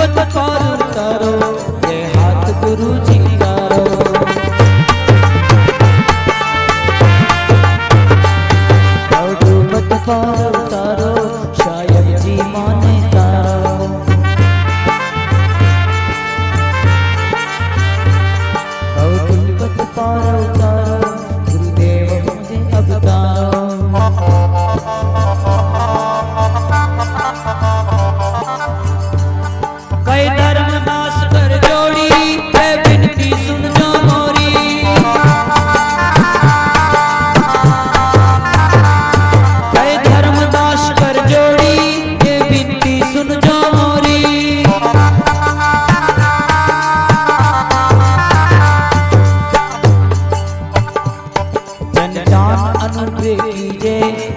मोहब्बत कर day.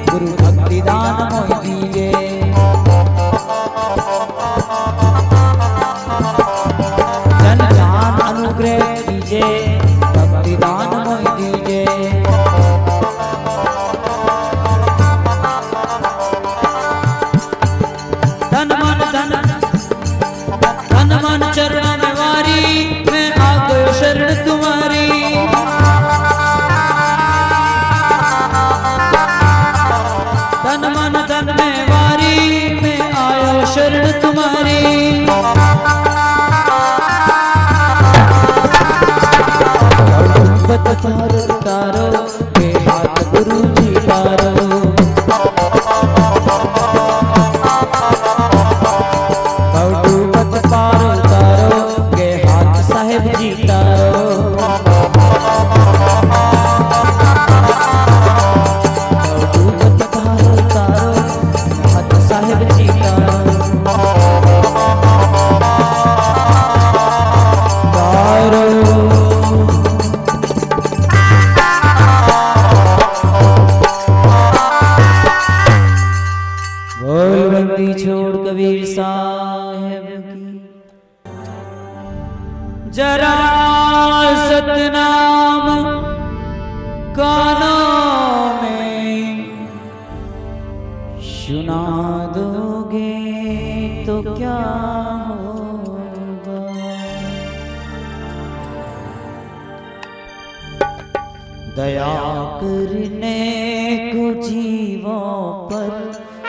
उतरने को जीवों पर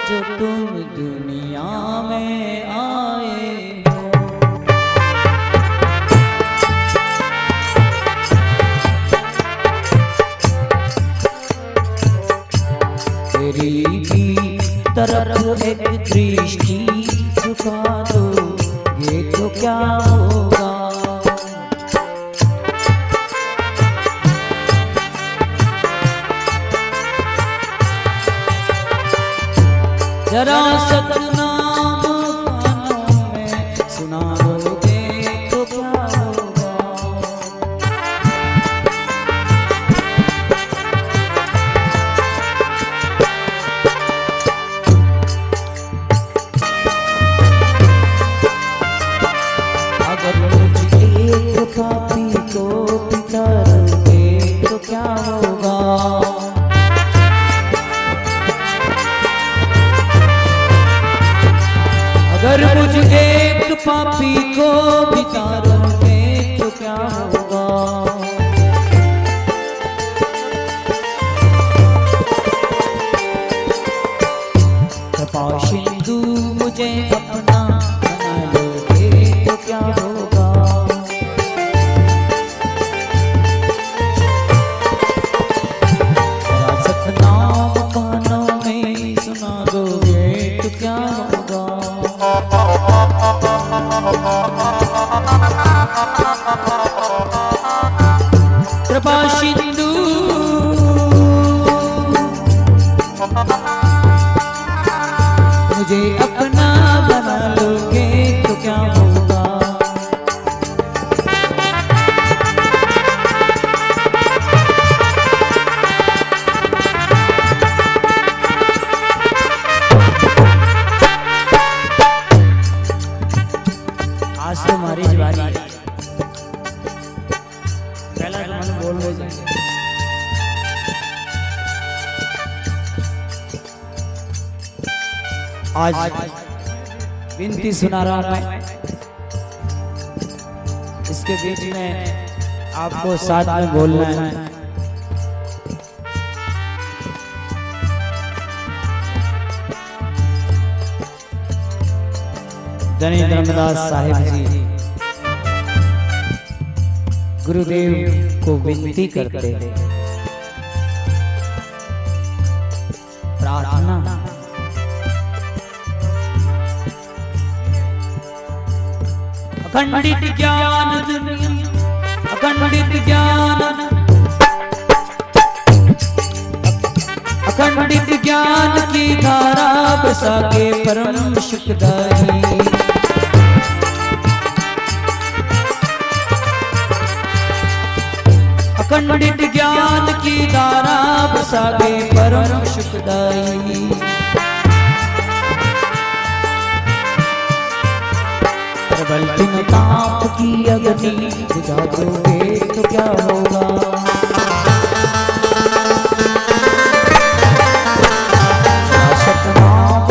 जो तुम दुनिया में आए तेरी भी तरफ़ एक दृष्टि झुका दो, ये तो क्या होगा? जरा सतनाम कानों में सुना तो क्या होगा? अगर मुझे एक पापी को तो पिता रोगे तो क्या होगा? सुना रहा मैं। इसके बीच में आपको साथ में बोलना है। धनी धर्मदास साहिब जी, गुरुदेव को विनती करते प्रार्थना अखंडित ज्ञान अखंडित ज्ञान। अखंडित ज्ञान की धारा बसा के परम सुखदाई अखंडित ज्ञान की धारा बसा के परम सुखदाई प्रबल तुम ताप की अग्नि बुझा दोगे तो क्या होगा? शासक नाम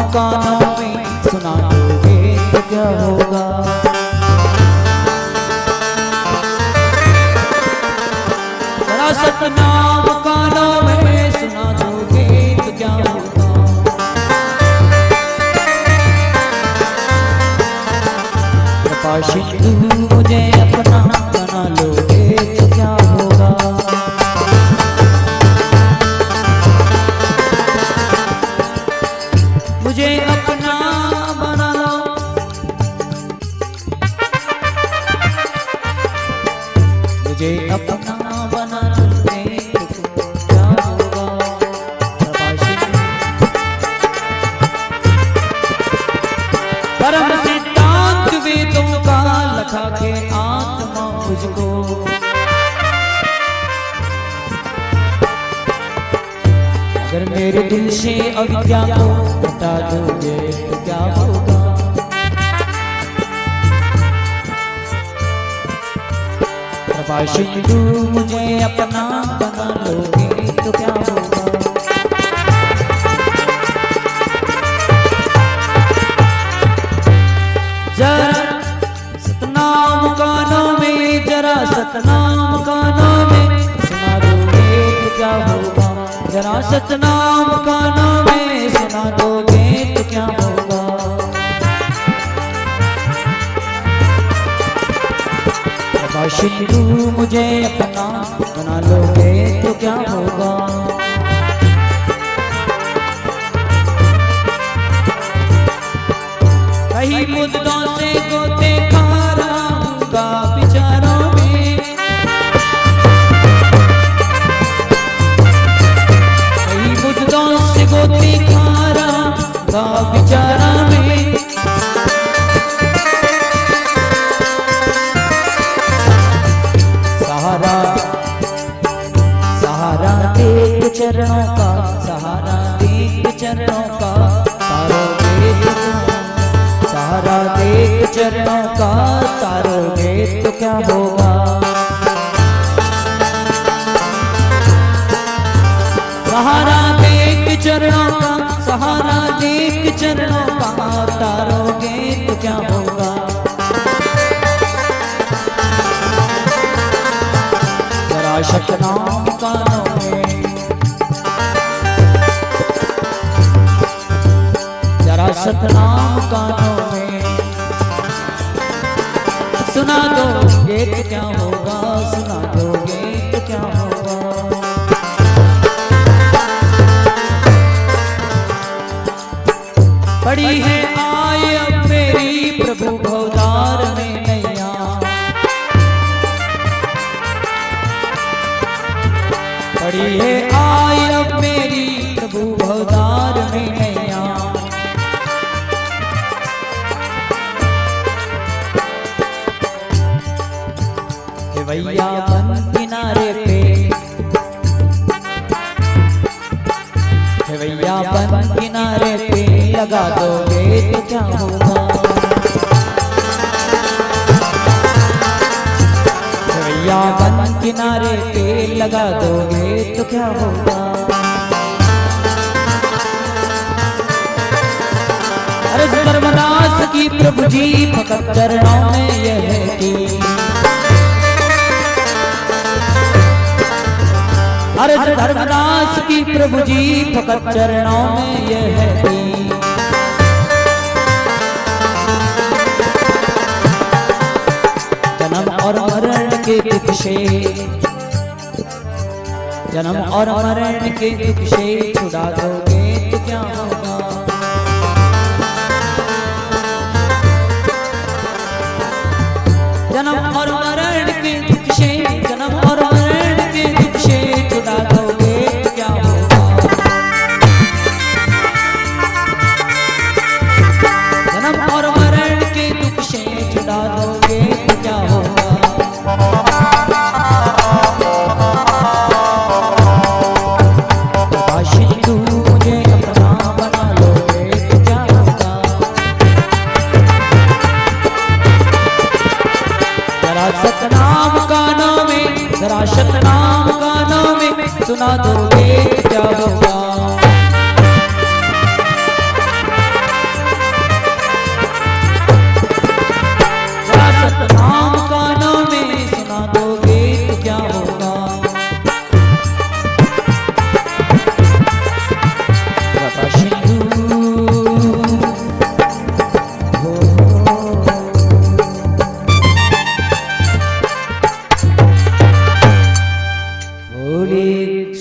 Washington. अगर मेरे दिल से अविद्या को हटा दोगे तो क्या होगा? सिंधु मुझे अपना बना लोगे तो क्या होगा? जरा सतनाम कानों में, जरा सतनाम कानों में सुना दोगे तो क्या होगा? जरा सतनाम कानों में सुना दोगे तो क्या होगा। सिंधु, मुझे अपना बना लोगे तो क्या होगा। कहीं मुद्दों से गोते खा रहा चरणों का तारोगे तो क्या होगा? सहारा देख चरणों का, सहारा देख चरणों का तारोगे तो क्या होगा? शतनाम कानों में। जरा सतनाम कानों सुना दो एक क्या किनारे पे लगा दोगे तो क्या होगा? अरे की प्रभु जी फकत चरणों में यह की। अरे धर्मदास की प्रभु जी फकत चरणों में यह की। जन्म और मरण के दुख। से जन्म और मरण के दुख से छुड़ा दोगे तो क्या होगा? जन्म और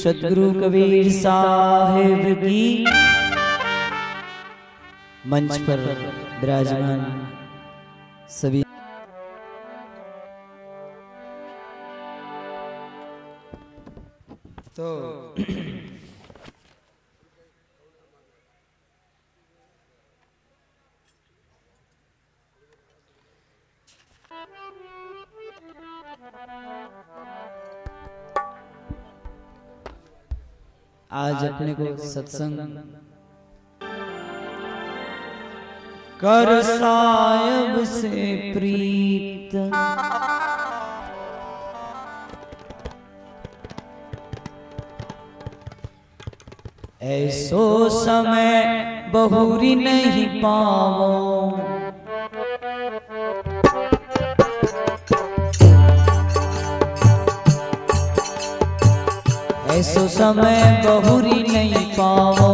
सदगुरु कबीर साहेब की मंच पर विराजमान सभी तो आज अपने को सत्संग कर सायब से प्रीत। ऐसो समय बहुरी नहीं पावो। ऐसो समय बहुरी नहीं पाओ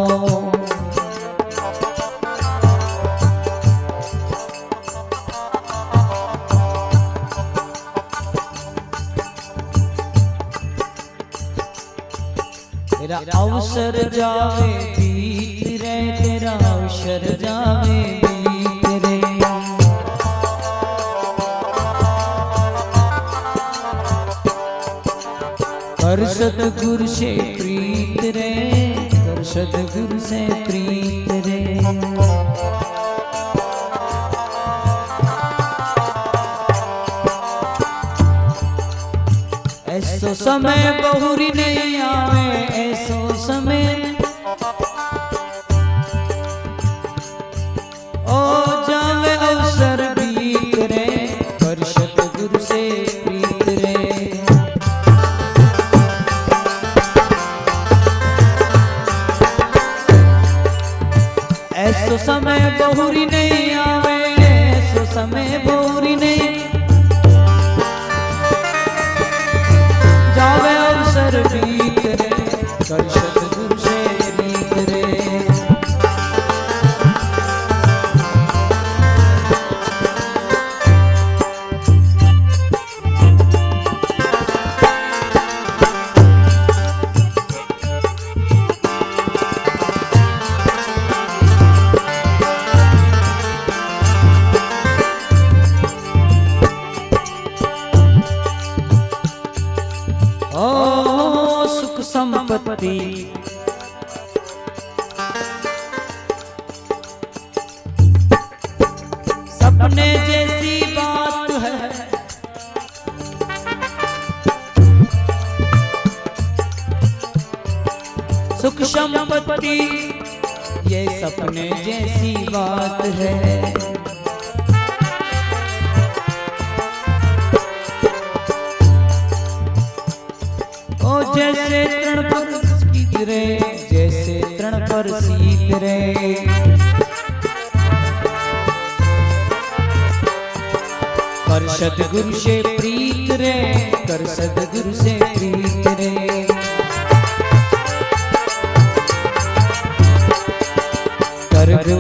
अवसर जावे बीत रे तेरा अवसर जावे। सतगुरु से प्रीत रे, कर सतगुरु से प्रीत रे। ऐसो समय बहुरी नहीं आवे, ऐसो समय समय बहुरी नहीं आवे सो समय बहुरी नहीं। जावे अवसर बीत रे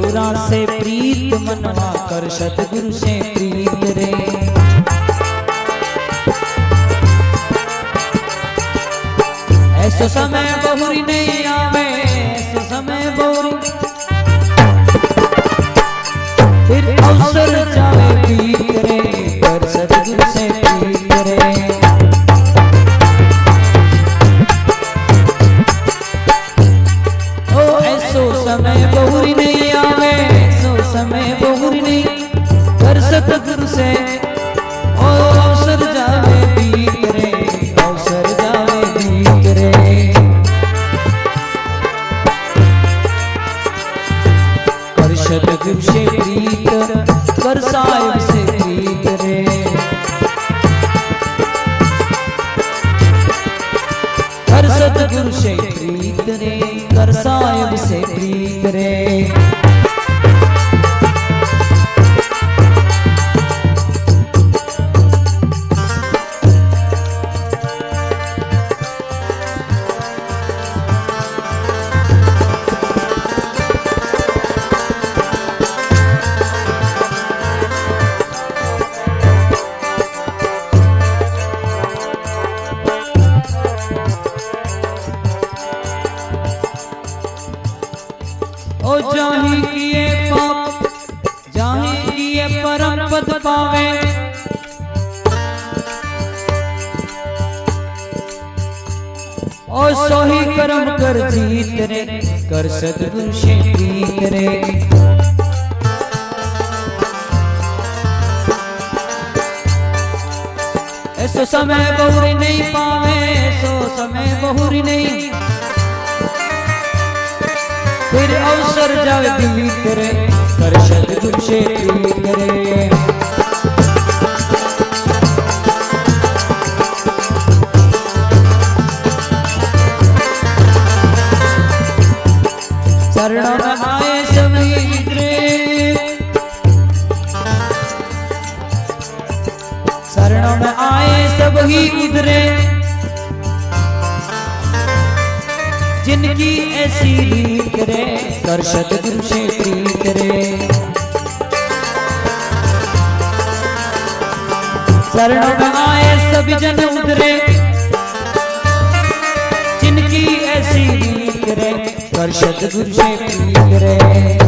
गौरा से प्रीत मनवा कर सतगुरु से प्रीत रे। ऐसो समय बहुरी नहीं से प्रीत रे। रे। ऐसो समय बहुरी नहीं पावे, ऐसो समय बहुरी नहीं। फिर अवसर जावे दिल्ली करे कर सतगुरु से प्रीत करे। चरणों में आए रे में आए सब ही उधरे जिनकी ऐसी रीत रे कर सतगुरु से प्रीत रे। शरणों में आए सभी जन उधरे कर सतगुरु से प्रीत रे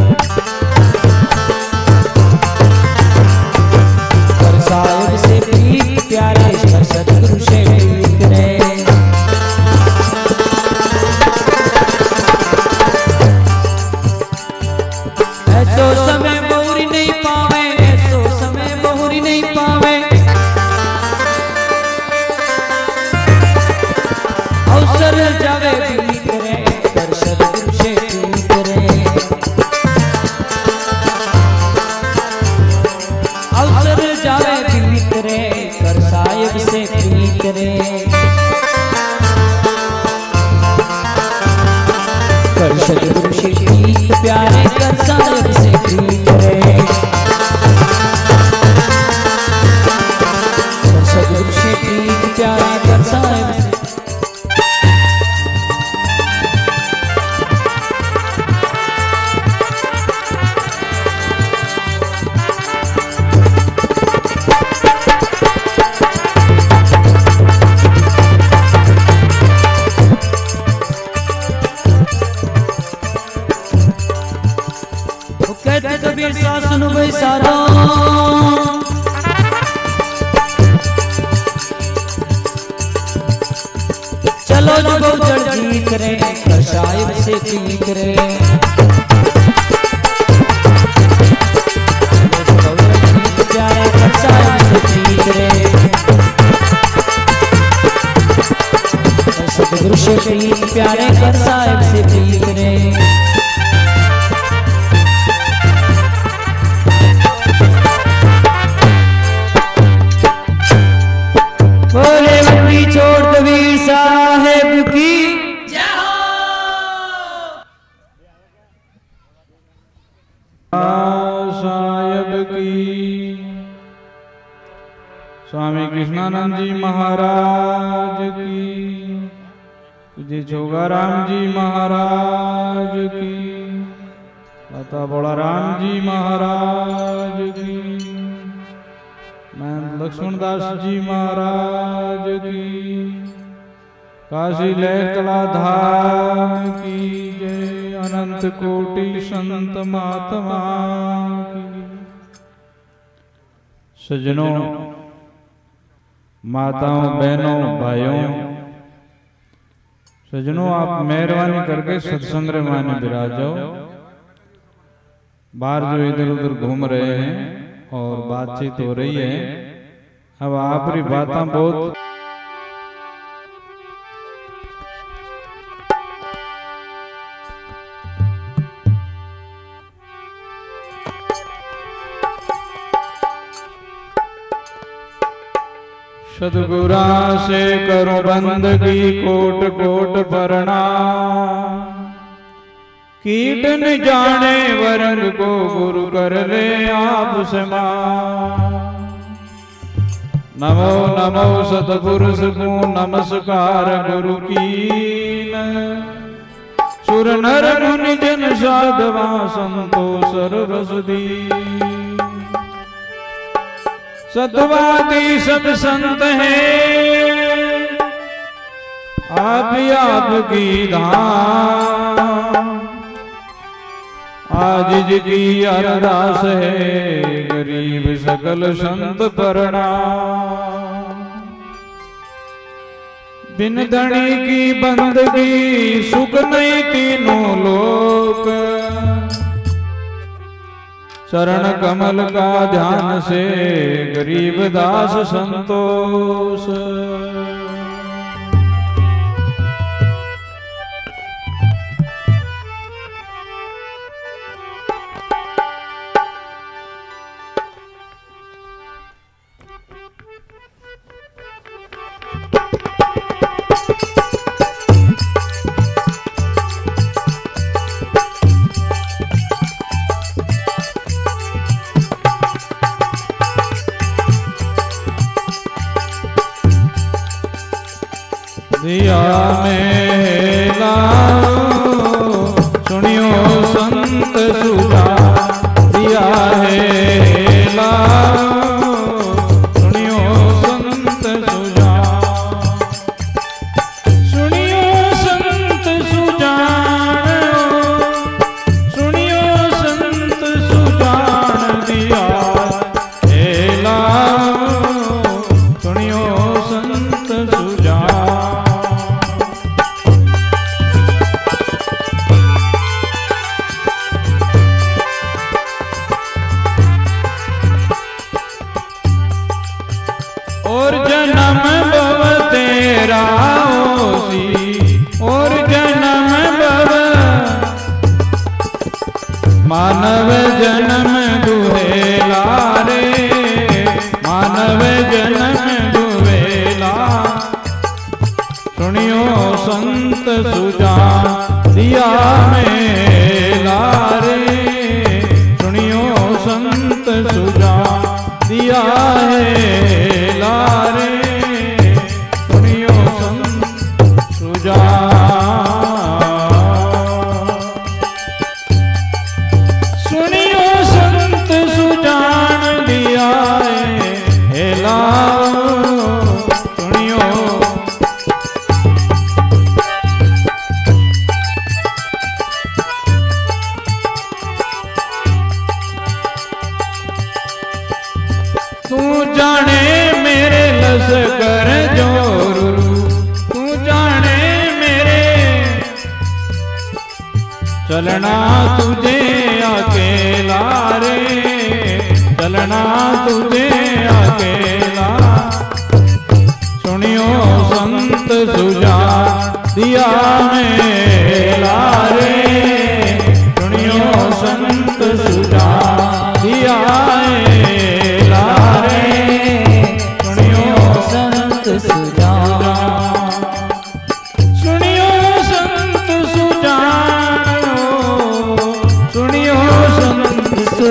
प्यारे कर साहिब से प्रीत रे। बोले बकरी छोड़ कबीर साहेब की। साहेब की। स्वामी कृष्णानंद जी महाराज। जी जोगाराम जी महाराज की। माता बोलाराम जी महाराज की। मैं लक्ष्मणदास जी महाराज की। काशी लहकला धाम की। जय अनंत कोटि संत महात्मा की। सजनों माताओं, बहनों, भाइयों सजनों आप मेहरबानी करके सत्संग माने विराज। जाओ बाहर जो इधर उधर घूम रहे हैं और बातचीत हो रही है अब आप बातें बहुत सदगुरा से करो बंदगी कोट कोट प्रणाम कीट न जाने वरंग को गुरु कर ले आप समा। नमो नमो सतपुरुष को नमस्कार गुरु की सुर नर मुनि जन साधवा संतो सर्वसदी सतवादी सब संत हैं। आप आपकी धाम। आज की अरदास है, गरीब सकल संत प्रणाम बिन धनी की बंदगी, सुख नहीं तीनों लोक। चरण कमल का ध्यान से गरीब दास संतोष।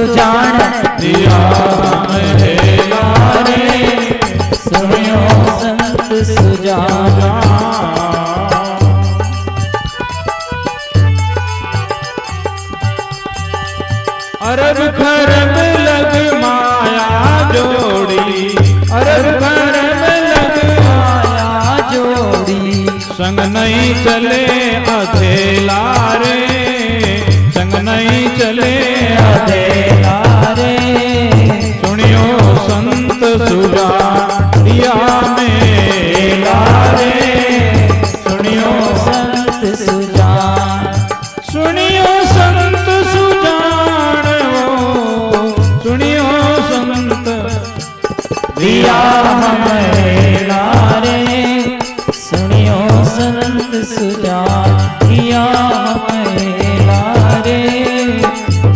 सुजान। दिया अरब खरब लग माया जोड़ी, अरब खरब लग माया जोड़ी। संग नहीं चले सुनियो संत सुजान दिया हमेला रे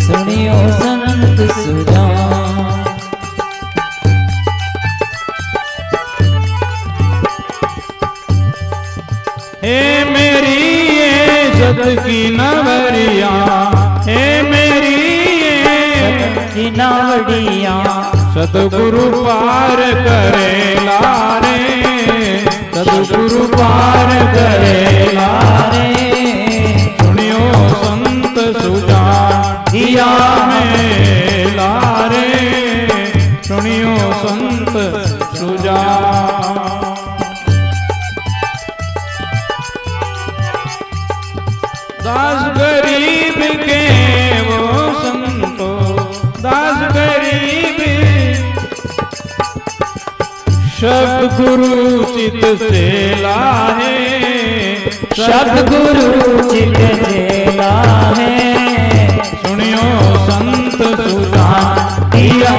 सुनियो संत सुजान हे मेरी ये सत की नवरिया हे मेरी ये की नावड़िया सतगुरु पार करे लारे। सतगुरु पार करे लारे सुनियो संत सुजा दिया में लारे, सुनियो संत सुजा दास गरीब के शब्द गुरु चित से लाहे। शब्द गुरु चित जेला है सुनियो संत सुधा दिया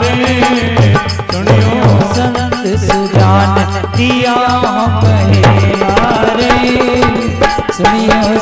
रे। सुनियो संत सुजान दिया हमेला रे। सुनियो